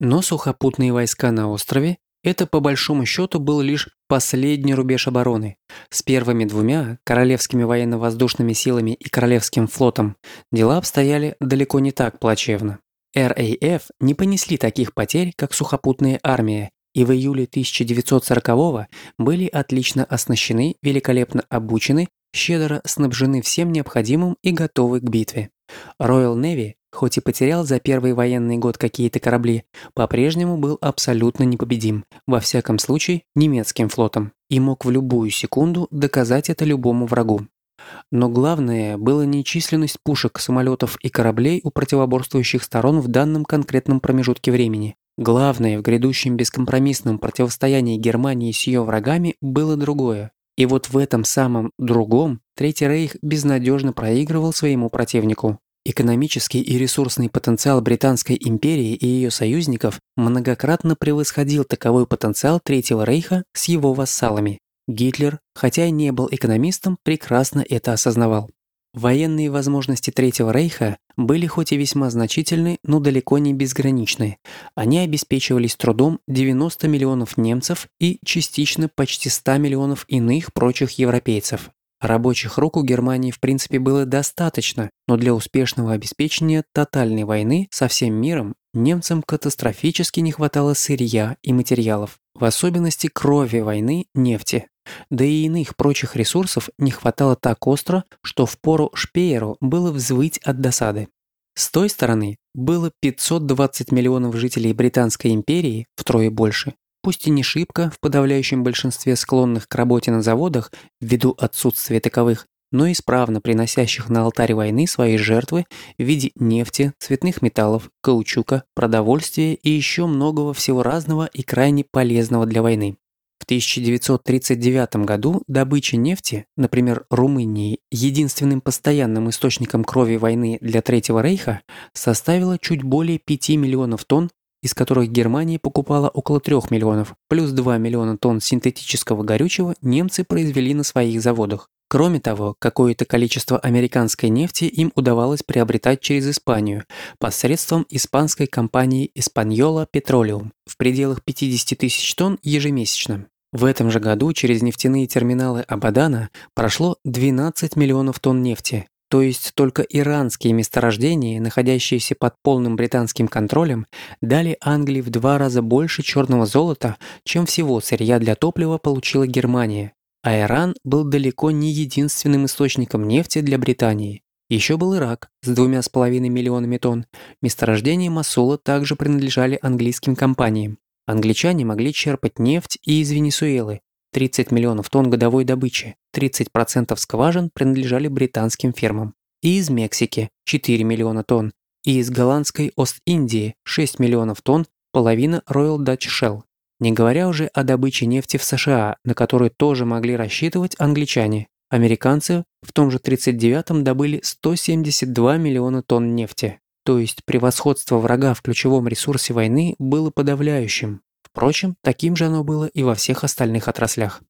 Но сухопутные войска на острове – это по большому счету был лишь последний рубеж обороны. С первыми двумя, Королевскими военно-воздушными силами и Королевским флотом, дела обстояли далеко не так плачевно. РАФ не понесли таких потерь, как сухопутная армия, и в июле 1940-го были отлично оснащены, великолепно обучены, щедро снабжены всем необходимым и готовы к битве. Royal Navy, хоть и потерял за первый военный год какие-то корабли, по-прежнему был абсолютно непобедим, во всяком случае немецким флотом, и мог в любую секунду доказать это любому врагу. Но главное было не численность пушек, самолетов и кораблей у противоборствующих сторон в данном конкретном промежутке времени. Главное в грядущем бескомпромиссном противостоянии Германии с ее врагами было другое. И вот в этом самом другом Третий Рейх безнадежно проигрывал своему противнику. Экономический и ресурсный потенциал Британской империи и ее союзников многократно превосходил таковой потенциал Третьего Рейха с его вассалами. Гитлер, хотя и не был экономистом, прекрасно это осознавал. Военные возможности Третьего Рейха были хоть и весьма значительны, но далеко не безграничны. Они обеспечивались трудом 90 миллионов немцев и частично почти 100 миллионов иных прочих европейцев. Рабочих рук у Германии в принципе было достаточно, но для успешного обеспечения тотальной войны со всем миром немцам катастрофически не хватало сырья и материалов, в особенности крови войны нефти. Да и иных прочих ресурсов не хватало так остро, что впору Шпееру было взвыть от досады. С той стороны было 520 миллионов жителей Британской империи, втрое больше, пусть и не шибко в подавляющем большинстве склонных к работе на заводах ввиду отсутствия таковых, но исправно приносящих на алтарь войны свои жертвы в виде нефти, цветных металлов, каучука, продовольствия и еще многого всего разного и крайне полезного для войны. В 1939 году добыча нефти, например, Румынии, единственным постоянным источником крови войны для Третьего Рейха, составила чуть более 5 миллионов тонн, из которых Германия покупала около 3 миллионов, плюс 2 миллиона тонн синтетического горючего немцы произвели на своих заводах. Кроме того, какое-то количество американской нефти им удавалось приобретать через Испанию посредством испанской компании Española Petroleum в пределах 50 тысяч тонн ежемесячно. В этом же году через нефтяные терминалы Абадана прошло 12 миллионов тонн нефти, то есть только иранские месторождения, находящиеся под полным британским контролем, дали Англии в два раза больше черного золота, чем всего сырья для топлива получила Германия. А Иран был далеко не единственным источником нефти для Британии. Еще был Ирак с двумя с половиной миллионами тонн. Месторождения Масула также принадлежали английским компаниям. Англичане могли черпать нефть и из Венесуэлы, 30 миллионов тонн годовой добычи, 30% скважин принадлежали британским фермам. И из Мексики 4 миллиона тонн, и из голландской Ост-Индии 6 миллионов тонн, половина Royal Dutch Shell. Не говоря уже о добыче нефти в США, на которую тоже могли рассчитывать англичане. Американцы в том же 39-м добыли 172 миллиона тонн нефти. То есть превосходство врага в ключевом ресурсе войны было подавляющим. Впрочем, таким же оно было и во всех остальных отраслях.